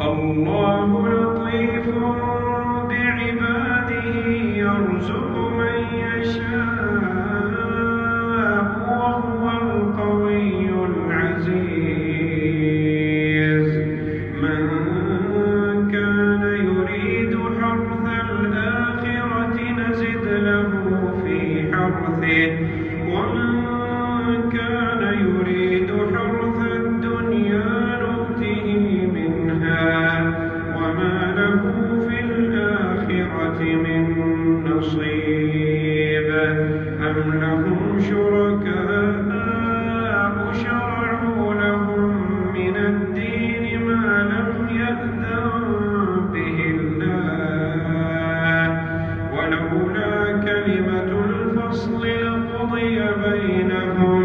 الله لطيف بعباده يرزق من يشاء وهو نصيب. أم لهم شركاء شرعوا لهم من الدين ما لم يأذن به الله؟ ولولا كلمة الفصل لقضي بينهم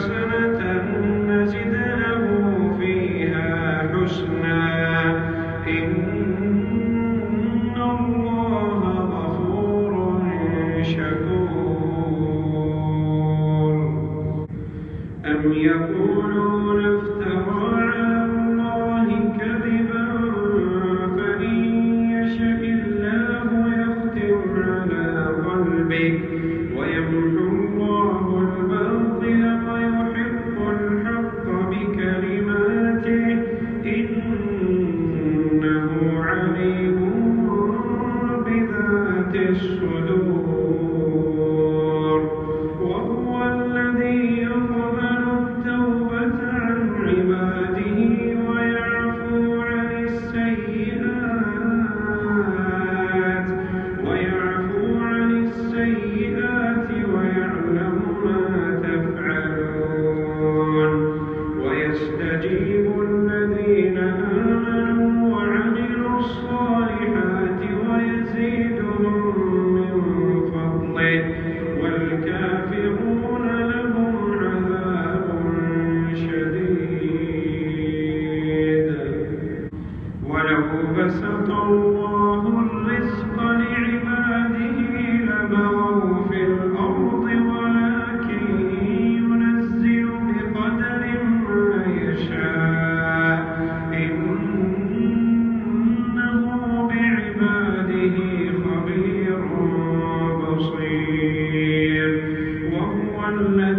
حسنة نزد له فيها حسنا. إن الله غفور شكور. أم يقولون افترى على الله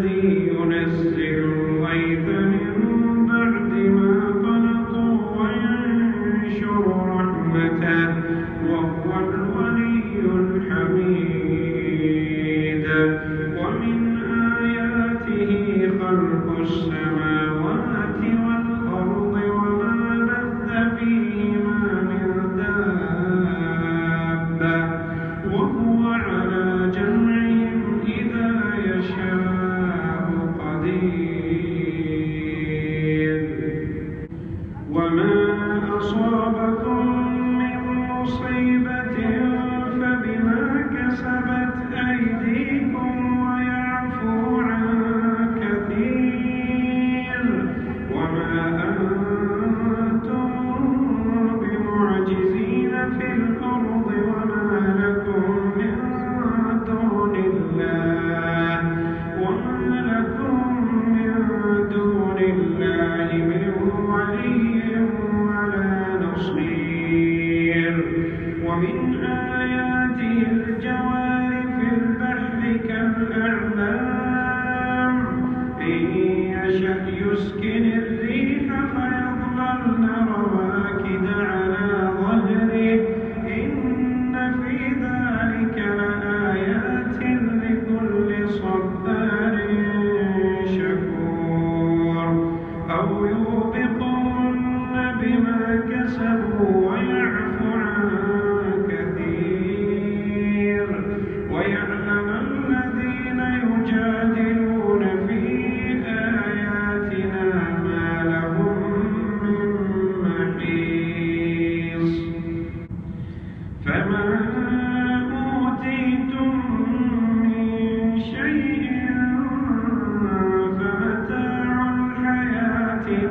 الذي Ego sabato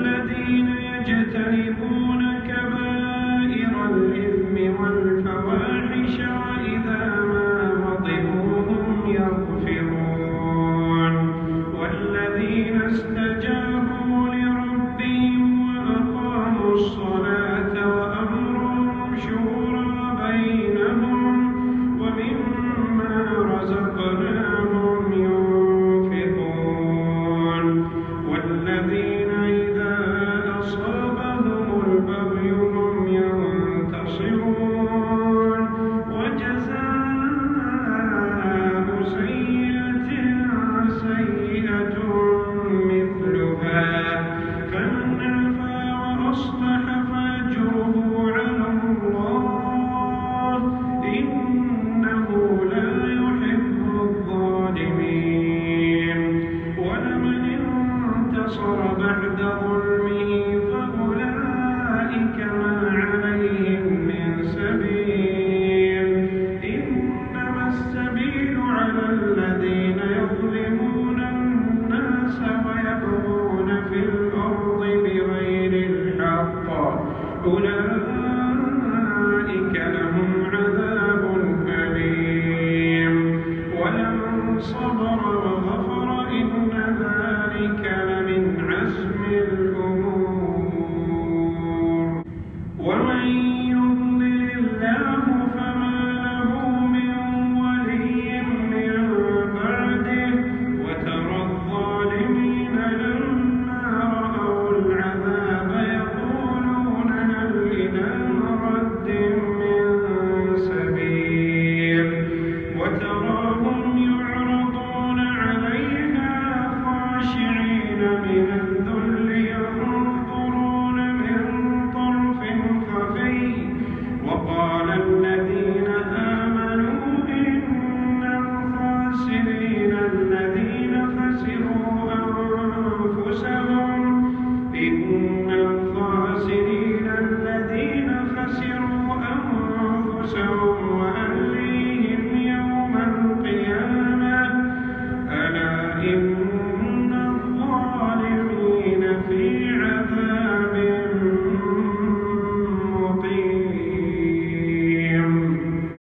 الذين يجتنبون الذين يظلمون الناس ويبغون في الأرض